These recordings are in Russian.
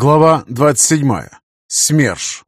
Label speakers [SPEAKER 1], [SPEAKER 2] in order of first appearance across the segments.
[SPEAKER 1] Глава 27. СМЕРШ.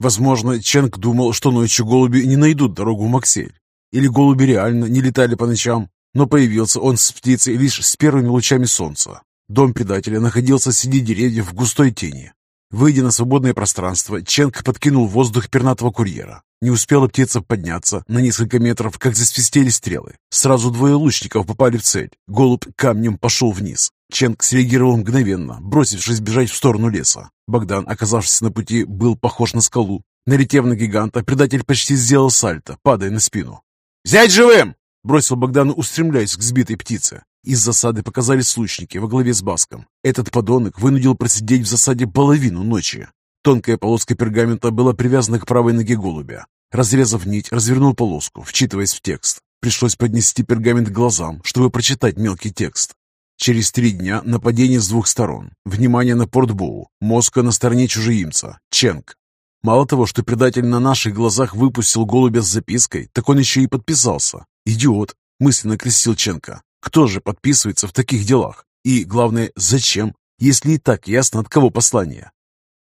[SPEAKER 1] Возможно, Ченг думал, что ночью голуби не найдут дорогу в Максель. Или голуби реально не летали по ночам, но появился он с птицей лишь с первыми лучами солнца. Дом предателя находился среди деревьев в густой тени. Выйдя на свободное пространство, Ченг подкинул воздух пернатого курьера. Не успела птица подняться на несколько метров, как засвистели стрелы. Сразу двое лучников попали в цель. Голубь камнем пошел вниз. Ченг среагировал мгновенно, бросившись бежать в сторону леса. Богдан, оказавшись на пути, был похож на скалу. Налетев на гиганта, предатель почти сделал сальто, падая на спину.
[SPEAKER 2] «Взять живым!»
[SPEAKER 1] — бросил Богдан, устремляясь к сбитой птице. Из засады показались лучники во главе с Баском. Этот подонок вынудил просидеть в засаде половину ночи. Тонкая полоска пергамента была привязана к правой ноге голубя. Разрезав нить, развернул полоску, вчитываясь в текст. Пришлось поднести пергамент к глазам, чтобы прочитать мелкий текст. Через три дня нападение с двух сторон. Внимание на Портбоу. Москва на стороне чужеимца. Ченг. Мало того, что предатель на наших глазах выпустил голубя с запиской, так он еще и подписался. «Идиот!» – мысленно крестил Ченка. «Кто же подписывается в таких делах? И, главное, зачем, если и так ясно, от кого послание?»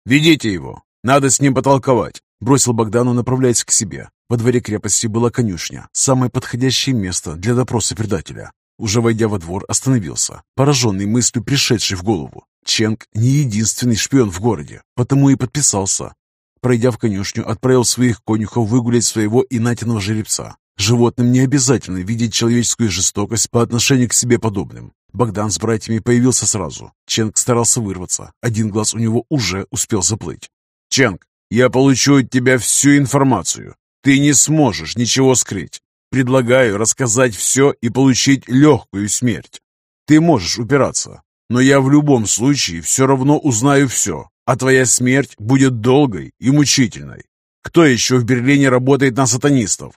[SPEAKER 2] «Ведите его! Надо с ним потолковать!»
[SPEAKER 1] Бросил Богдану, направляясь к себе. Во дворе крепости была конюшня, самое подходящее место для допроса предателя. Уже войдя во двор, остановился, пораженный мыслью, пришедшей в голову. Ченг не единственный шпион в городе, потому и подписался. Пройдя в конюшню, отправил своих конюхов выгулять своего инатиного жеребца. Животным не обязательно видеть человеческую жестокость по отношению к себе подобным. Богдан с братьями появился сразу. Ченг старался вырваться. Один глаз у него уже успел заплыть.
[SPEAKER 2] «Ченг, я получу от тебя всю информацию. Ты не сможешь ничего скрыть. Предлагаю рассказать все и получить легкую смерть. Ты можешь упираться, но я в любом случае все равно узнаю все, а твоя смерть будет долгой и мучительной. Кто еще в Берлине работает на сатанистов?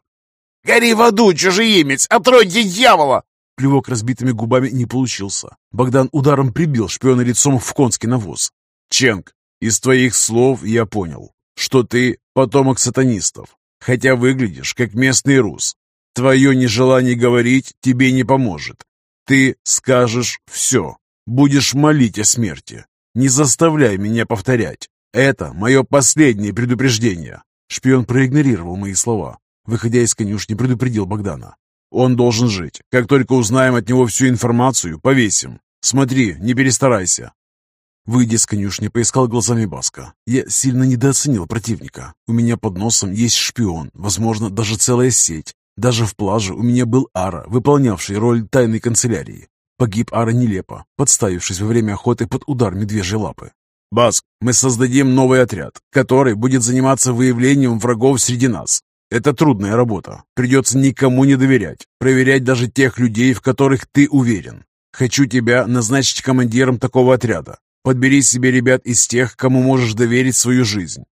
[SPEAKER 3] «Гори в аду, чужеимец! Отродьте дьявола!»
[SPEAKER 1] Плевок разбитыми губами не получился. Богдан ударом прибил шпиона лицом в конский навоз.
[SPEAKER 2] «Ченг, из твоих слов я понял, что ты потомок сатанистов, хотя выглядишь как местный рус. Твое нежелание говорить тебе не поможет. Ты скажешь все. Будешь молить о смерти. Не заставляй меня повторять. Это мое последнее предупреждение.
[SPEAKER 1] Шпион проигнорировал мои слова. Выходя из конюшни, предупредил Богдана.
[SPEAKER 2] Он должен жить. Как только узнаем от него всю информацию, повесим. Смотри, не перестарайся.
[SPEAKER 1] Выйдя с конюшни, поискал глазами Баска. Я сильно недооценил противника. У меня под носом есть шпион, возможно, даже целая сеть. Даже в плаже у меня был Ара, выполнявший роль тайной канцелярии. Погиб Ара нелепо, подставившись во время охоты под удар медвежьей лапы.
[SPEAKER 2] «Баск, мы создадим новый отряд, который будет заниматься выявлением врагов среди нас. Это трудная работа. Придется никому не доверять, проверять даже тех людей, в которых ты уверен. Хочу тебя назначить командиром такого отряда. Подбери себе ребят из тех, кому можешь доверить свою жизнь.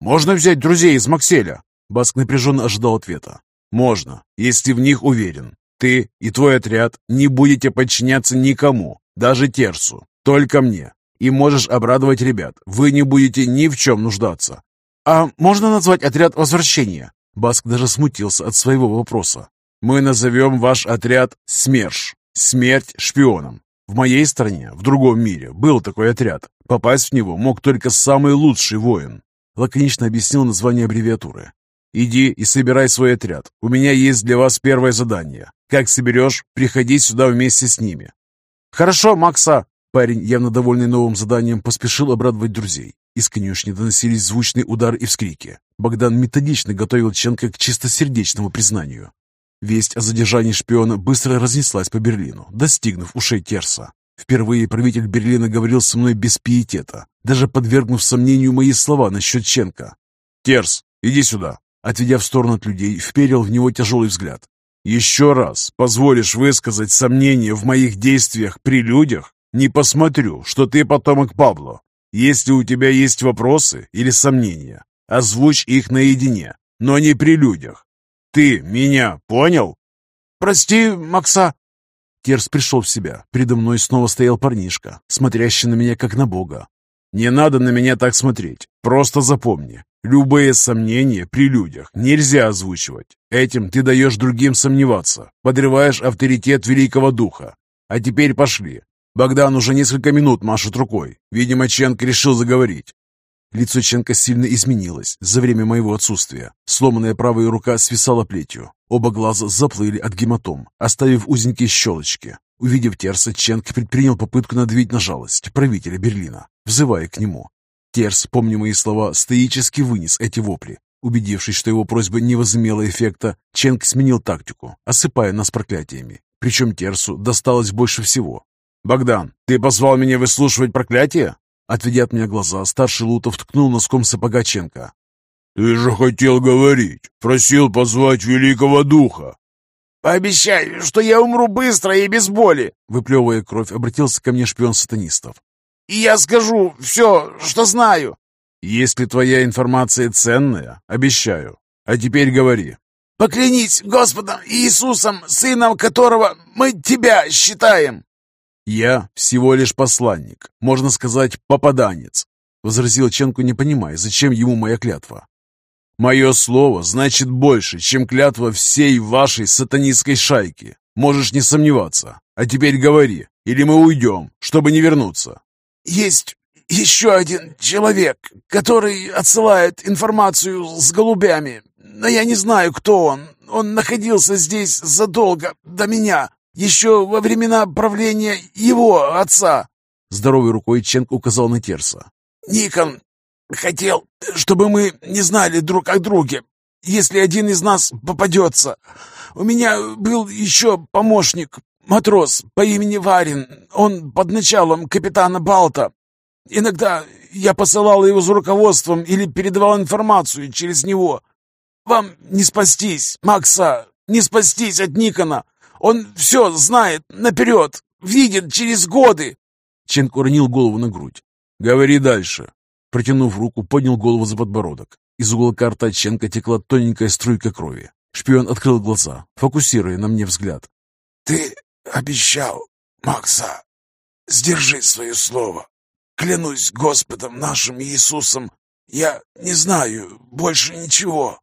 [SPEAKER 3] Можно взять друзей из Макселя?»
[SPEAKER 1] Баск напряженно ожидал ответа.
[SPEAKER 2] Можно, если в них уверен. Ты и твой отряд не будете подчиняться никому, даже Терсу, только мне. И можешь обрадовать ребят. Вы не будете ни в чем нуждаться.
[SPEAKER 3] А можно назвать отряд возвращения?
[SPEAKER 1] Баск даже смутился от своего вопроса.
[SPEAKER 2] Мы назовем ваш отряд СМЕРШ. Смерть шпионам. В моей стране, в другом мире, был такой отряд. Попасть в него мог только самый лучший воин.
[SPEAKER 1] Лаконично объяснил название аббревиатуры.
[SPEAKER 2] Иди и собирай свой отряд. У меня есть для вас первое задание. Как соберешь, приходи сюда вместе с ними».
[SPEAKER 3] «Хорошо, Макса!»
[SPEAKER 1] Парень, явно довольный новым заданием, поспешил обрадовать друзей. Из конюшни доносились звучный удар и вскрики. Богдан методично готовил Ченка к чистосердечному признанию. Весть о задержании шпиона быстро разнеслась по Берлину, достигнув ушей Терса. Впервые правитель Берлина говорил со мной без пиетета, даже подвергнув сомнению мои слова насчет Ченка.
[SPEAKER 2] «Терс, иди сюда!»
[SPEAKER 1] Отведя в сторону от людей, вперил в него тяжелый взгляд.
[SPEAKER 2] «Еще раз позволишь высказать сомнения в моих действиях при людях? Не посмотрю, что ты потомок Пабло. Если у тебя есть вопросы или сомнения, озвучь их наедине, но не при людях. Ты меня понял?»
[SPEAKER 3] «Прости, Макса!»
[SPEAKER 1] Терс пришел в себя. Передо мной снова стоял парнишка, смотрящий на меня как на бога.
[SPEAKER 2] «Не надо на меня так смотреть. Просто запомни, Любые сомнения при людях нельзя озвучивать. Этим ты даешь другим сомневаться, подрываешь авторитет Великого Духа. А теперь пошли. Богдан уже несколько минут машет рукой. Видимо, Ченк решил заговорить. Лицо Ченка сильно изменилось за время моего отсутствия. Сломанная правая рука свисала плетью. Оба глаза заплыли от гематом, оставив узенькие щелочки. Увидев Терса, Ченк предпринял попытку надавить на жалость правителя Берлина, взывая к нему. Терс, помня мои слова, стоически вынес эти вопли. Убедившись, что его просьба не возымела эффекта, Ченк сменил тактику, осыпая нас проклятиями. Причем Терсу досталось больше всего. «Богдан, ты позвал меня выслушивать проклятие?» Отведя от меня глаза, старший Лутов ткнул носком сапога Ченка.
[SPEAKER 1] «Ты же хотел говорить, просил позвать Великого Духа».
[SPEAKER 3] «Пообещай, что я умру быстро и без боли!»
[SPEAKER 2] Выплевывая кровь, обратился ко мне шпион сатанистов.
[SPEAKER 3] «И я скажу все, что знаю!»
[SPEAKER 2] «Если твоя информация ценная, обещаю. А теперь говори».
[SPEAKER 3] «Поклянись Господом Иисусом, сыном которого мы тебя считаем!»
[SPEAKER 2] «Я всего лишь посланник, можно сказать, попаданец», — возразил Ченку, не понимая, зачем ему моя клятва. «Мое слово значит больше, чем клятва всей вашей сатанистской шайки. Можешь не сомневаться. А теперь говори, или мы уйдем, чтобы не вернуться».
[SPEAKER 3] «Есть еще один человек, который отсылает информацию с голубями, но я не знаю, кто он. Он находился здесь задолго до меня». Еще во времена правления его отца!»
[SPEAKER 2] Здоровой рукой Ченк указал на Терса.
[SPEAKER 3] «Никон хотел, чтобы мы не знали друг о друге, если один из нас попадется. У меня был еще помощник, матрос по имени Варин. Он под началом капитана Балта. Иногда я посылал его за руководством или передавал информацию через него. Вам не спастись, Макса, не спастись от Никона. Он все знает наперед, видит через годы!»
[SPEAKER 2] Ченк уронил голову на грудь. «Говори дальше!» Протянув руку, поднял голову за подбородок. Из уголка рта Ченка текла тоненькая струйка крови. Шпион открыл глаза, фокусируя на мне взгляд.
[SPEAKER 3] «Ты обещал, Макса, сдержи свое слово. Клянусь Господом нашим Иисусом, я не знаю больше ничего».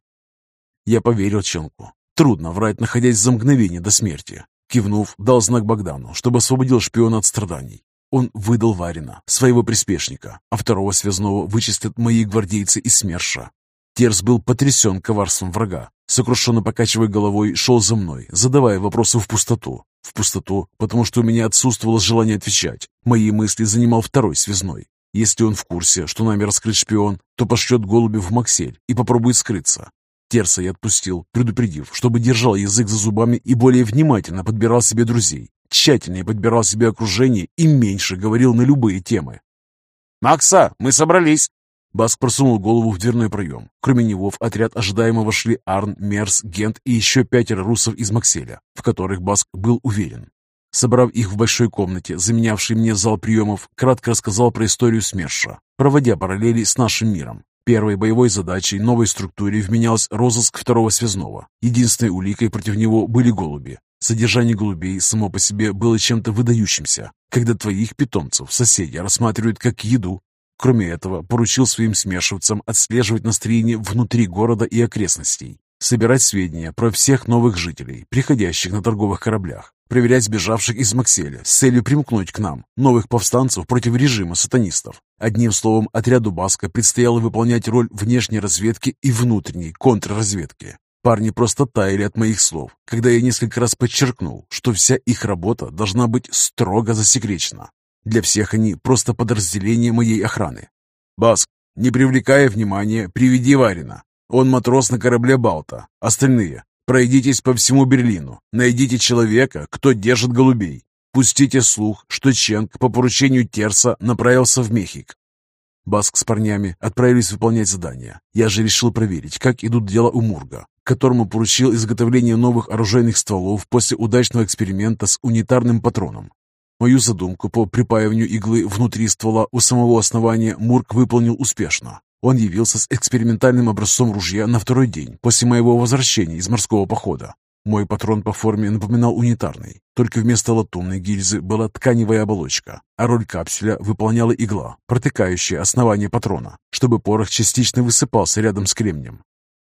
[SPEAKER 2] Я поверил Ченку. Трудно врать, находясь за мгновение до смерти. Кивнув, дал знак Богдану, чтобы освободил шпиона от страданий. Он выдал Варина, своего приспешника, а второго связного вычистят мои гвардейцы из СМЕРШа. Терс был потрясен коварством врага. Сокрушенно покачивая головой, шел за мной, задавая вопросы в пустоту. В пустоту, потому что у меня отсутствовало желание отвечать. Мои мысли занимал второй связной. Если он в курсе, что нами раскрыт шпион, то пошлет голубя в Максель и попробует скрыться. Терса я отпустил, предупредив, чтобы держал язык за зубами и более внимательно подбирал себе друзей, тщательнее подбирал себе окружение и меньше говорил на любые темы. «Макса, мы собрались!» Баск просунул голову в дверной проем. Кроме него в отряд ожидаемо вошли Арн, Мерс, Гент и еще пятеро русов из Макселя, в которых Баск был уверен. Собрав их в большой комнате, заменявшей мне зал приемов, кратко рассказал про историю СМЕРШа, проводя параллели с нашим миром. Первой боевой задачей новой структуре вменялся розыск второго связного. Единственной уликой против него были голуби. Содержание голубей само по себе было чем-то выдающимся, когда твоих питомцев соседи рассматривают как еду. Кроме этого, поручил своим смешивцам отслеживать настроение внутри города и окрестностей, собирать сведения про всех новых жителей, приходящих на торговых кораблях, проверять сбежавших из Макселя с целью примкнуть к нам, новых повстанцев против режима сатанистов. Одним словом, отряду Баска предстояло выполнять роль внешней разведки и внутренней контрразведки. Парни просто таяли от моих слов, когда я несколько раз подчеркнул, что вся их работа должна быть строго засекречена. Для всех они просто подразделение моей охраны. «Баск, не привлекая внимания, приведи Варина. Он матрос на корабле Балта. Остальные Пройдитесь по всему Берлину, найдите человека, кто держит голубей. Пустите слух, что Ченг по поручению Терса направился в Мехик. Баск с парнями отправились выполнять задание. Я же решил проверить, как идут дела у Мурга, которому поручил изготовление новых оружейных стволов после удачного эксперимента с унитарным патроном. Мою задумку по припаиванию иглы внутри ствола у самого основания Мург выполнил успешно. Он явился с экспериментальным образцом ружья на второй день после моего возвращения из морского похода. Мой патрон по форме напоминал унитарный, только вместо латунной гильзы была тканевая оболочка, а роль капсуля выполняла игла, протыкающая основание патрона, чтобы порох частично высыпался рядом с кремнем.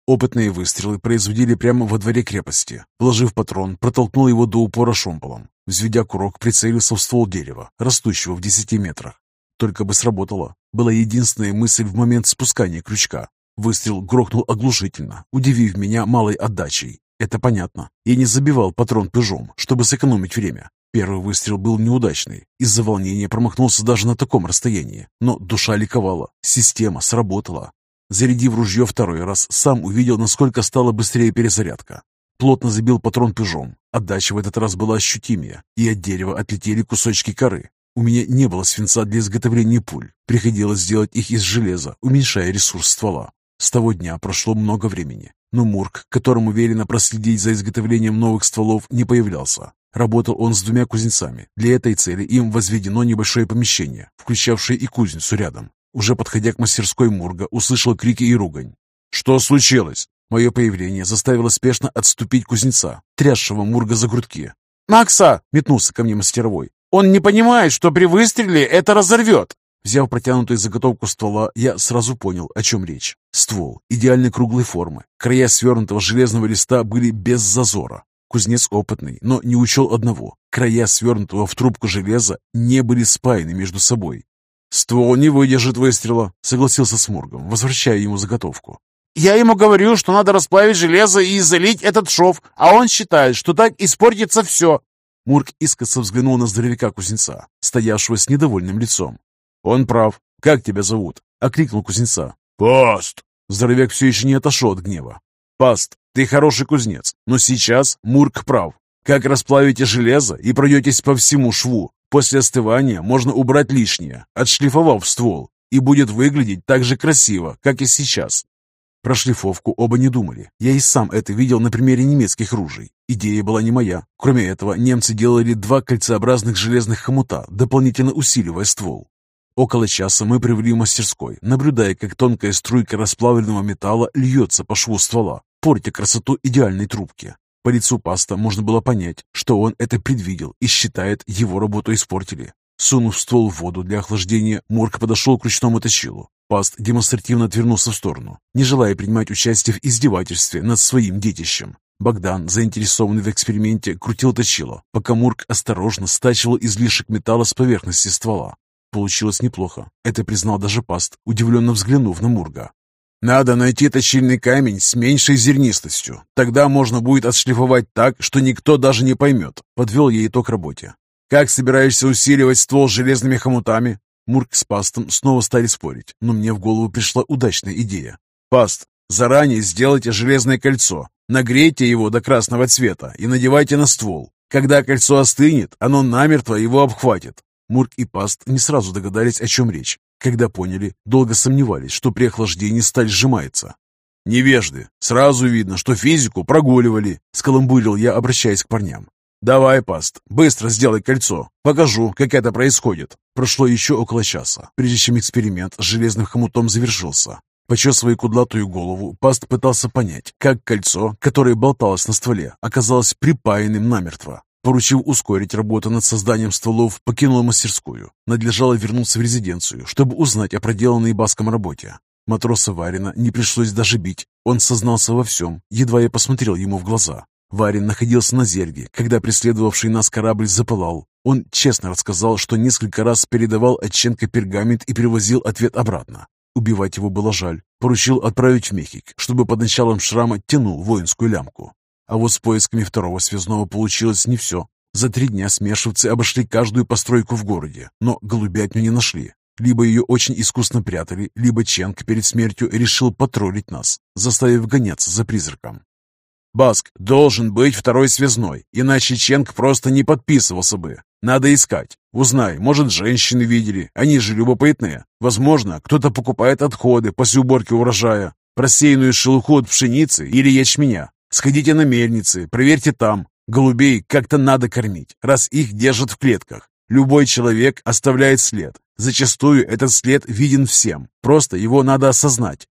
[SPEAKER 2] Опытные выстрелы производили прямо во дворе крепости. Вложив патрон, протолкнул его до упора шомполом.
[SPEAKER 1] Взведя курок, прицелился в ствол дерева, растущего в десяти метрах. Только бы сработало. Была единственная мысль в момент спускания крючка. Выстрел грохнул оглушительно, удивив меня малой отдачей. Это понятно. Я не забивал патрон пыжом, чтобы сэкономить время. Первый выстрел был неудачный. Из-за волнения промахнулся даже на таком расстоянии. Но душа ликовала. Система сработала. Зарядив ружье второй раз, сам увидел, насколько стала быстрее перезарядка. Плотно забил патрон пыжом. Отдача в этот раз была ощутимее, и от дерева отлетели кусочки коры. У меня не было свинца для изготовления пуль. Приходилось сделать их из железа, уменьшая ресурс ствола. С того дня прошло много времени, но Мурк, которому велено проследить за изготовлением новых стволов, не появлялся. Работал он с двумя кузнецами. Для этой цели им возведено небольшое помещение, включавшее и кузницу рядом. Уже подходя к мастерской Мурга, услышал крики и ругань. «Что случилось?» Мое появление заставило спешно отступить кузнеца, трясшего Мурга за грудки.
[SPEAKER 3] «Макса!» — метнулся ко мне мастеровой. «Он не понимает, что при выстреле это разорвет!»
[SPEAKER 1] Взяв протянутую заготовку ствола, я сразу понял, о чем речь. Ствол идеальной круглой формы. Края свернутого железного листа были без зазора. Кузнец опытный, но не учел одного. Края свернутого в трубку железа не были спаяны между собой. «Ствол не выдержит выстрела», — согласился с Мургом, возвращая ему заготовку.
[SPEAKER 3] «Я ему говорю, что надо расплавить железо и залить этот шов, а он считает, что так испортится все».
[SPEAKER 1] Мург искоса взглянул на здоровяка кузнеца, стоявшего с недовольным лицом. «Он прав. Как тебя зовут?» — окликнул кузнеца.
[SPEAKER 2] «Паст!»
[SPEAKER 1] Здоровяк все еще не отошел от гнева. «Паст, ты хороший кузнец, но сейчас Мурк прав. Как расплавите железо и пройдетесь по всему шву, После остывания можно убрать лишнее, отшлифовав ствол, и будет выглядеть так же красиво, как и сейчас. Про шлифовку оба не думали. Я и сам это видел на примере немецких ружей. Идея была не моя. Кроме этого, немцы делали два кольцеобразных железных хомута, дополнительно усиливая ствол. Около часа мы провели в мастерской, наблюдая, как тонкая струйка расплавленного металла льется по шву ствола, портя красоту идеальной трубки. По лицу паста можно было понять, что он это предвидел и считает, его работу испортили. Сунув ствол в воду для охлаждения, Морг подошел к ручному точилу. Паст демонстративно отвернулся в сторону, не желая принимать участие в издевательстве над своим детищем. Богдан, заинтересованный в эксперименте, крутил точило, пока Мурк осторожно стачивал излишек металла с поверхности ствола. Получилось неплохо. Это признал даже Паст, удивленно взглянув на Мурга. Надо найти точильный камень с меньшей зернистостью. Тогда можно будет отшлифовать так, что никто даже не поймет. Подвел я итог работе. Как собираешься усиливать ствол железными хомутами? Мурк с Пастом снова стали спорить, но мне в голову пришла удачная идея. Паст, заранее сделайте железное кольцо, нагрейте его до красного цвета и надевайте на ствол. Когда кольцо остынет, оно намертво его обхватит. Мурк и Паст не сразу догадались, о чем речь. Когда поняли, долго сомневались, что при охлаждении сталь сжимается. «Невежды! Сразу видно, что физику прогуливали!» — скаламбурил я, обращаясь к парням. «Давай, Паст, быстро сделай кольцо. Покажу, как это происходит». Прошло еще около часа, прежде чем эксперимент с железным хомутом завершился. Почесывая кудлатую голову, Паст пытался понять, как кольцо, которое болталось на стволе, оказалось припаянным намертво. Поручив ускорить работу над созданием стволов, покинул мастерскую. Надлежало вернуться в резиденцию, чтобы узнать о проделанной Баском работе. Матроса Варина не пришлось даже бить. Он сознался во всем, едва я посмотрел ему в глаза. Варин находился на зерге, когда преследовавший нас корабль запылал. Он честно рассказал, что несколько раз передавал Отченко пергамент и привозил ответ обратно. Убивать его было жаль. Поручил отправить в Мехик, чтобы под началом шрама тянул воинскую лямку. А вот с поисками второго связного получилось не все. За три дня смешивцы обошли каждую постройку в городе, но голубятню не нашли. Либо ее очень искусно прятали, либо Ченк перед смертью решил потроллить нас, заставив гоняться за призраком. «Баск, должен быть второй связной, иначе Ченк просто не подписывался бы. Надо искать. Узнай, может, женщины видели, они же любопытные. Возможно, кто-то покупает отходы после уборки урожая, просеянную шелуху от пшеницы или ячменя. Сходите на мельницы, проверьте там. Голубей как-то надо кормить, раз их держат в клетках. Любой человек оставляет след. Зачастую этот след виден всем. Просто его надо осознать.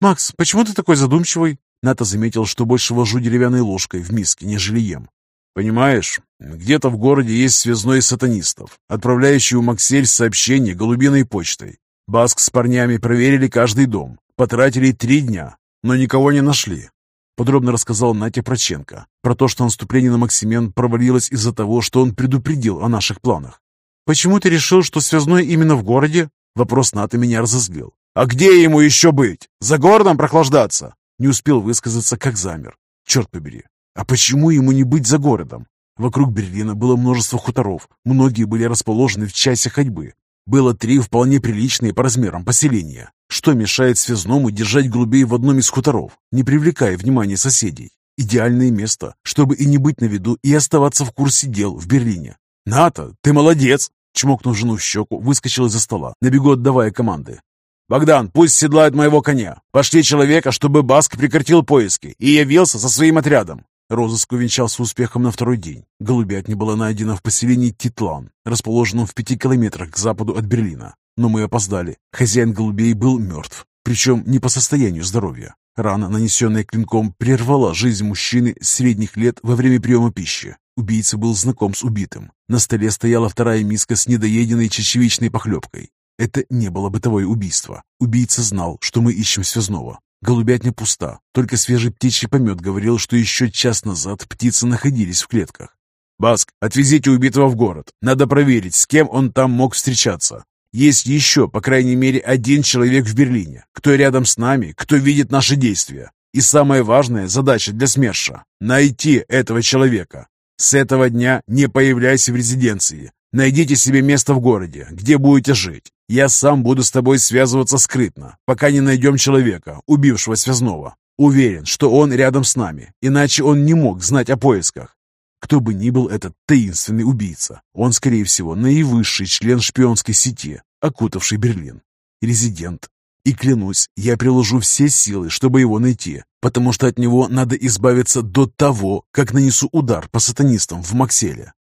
[SPEAKER 1] «Макс, почему ты такой задумчивый?» Ната заметил, что больше вожу деревянной ложкой в миске, нежели ем. «Понимаешь, где-то в городе есть связной сатанистов, отправляющий у Максель сообщение голубиной почтой. Баск с парнями проверили каждый дом, потратили три дня, но никого не нашли. Подробно рассказал Натя Проченко про то, что наступление на Максимен провалилось из-за того, что он предупредил о наших планах. «Почему ты решил, что связной именно в городе?» Вопрос Ната меня разозлил. «А где ему еще быть? За городом прохлаждаться?» Не успел высказаться, как замер. Черт побери, а почему ему не быть за городом? Вокруг Берлина было множество хуторов, многие были расположены в часе ходьбы. Было три вполне приличные по размерам поселения. Что мешает связному держать голубей в одном из хуторов, не привлекая внимания соседей? Идеальное место, чтобы и не быть на виду, и оставаться в курсе дел в Берлине. «Ната, ты молодец!» Чмокнув жену в щеку, выскочил из-за стола, на отдавая команды. «Богдан, пусть седлает моего коня. Пошли человека, чтобы Баск прекратил поиски и явился со своим отрядом. Розыск увенчался успехом на второй день. Голубят не была найдена в поселении Титлан, расположенном в пяти километрах к западу от Берлина. Но мы опоздали. Хозяин голубей был мертв, причем не по состоянию здоровья. Рана, нанесенная клинком, прервала жизнь мужчины средних лет во время приема пищи. Убийца был знаком с убитым. На столе стояла вторая миска с недоеденной чечевичной похлебкой. Это не было бытовое убийство. Убийца знал, что мы ищем связного. Голубятня пуста, только свежий птичий помет говорил, что еще час назад птицы находились в клетках. «Баск, отвезите убитого в город. Надо проверить, с кем он там мог встречаться. Есть еще, по крайней мере, один человек в Берлине, кто рядом с нами, кто видит наши действия. И самая важная задача для СМЕРШа – найти этого человека. С этого дня не появляйся в резиденции. Найдите себе место в городе, где будете жить. Я сам буду с тобой связываться скрытно, пока не найдем человека, убившего связного. Уверен, что он рядом с нами, иначе он не мог знать о поисках. Кто бы ни был этот таинственный убийца, он, скорее всего, наивысший член шпионской сети, окутавший Берлин. Резидент. И клянусь, я приложу все силы, чтобы его найти, потому что от него надо избавиться до того, как нанесу удар по сатанистам в Макселе.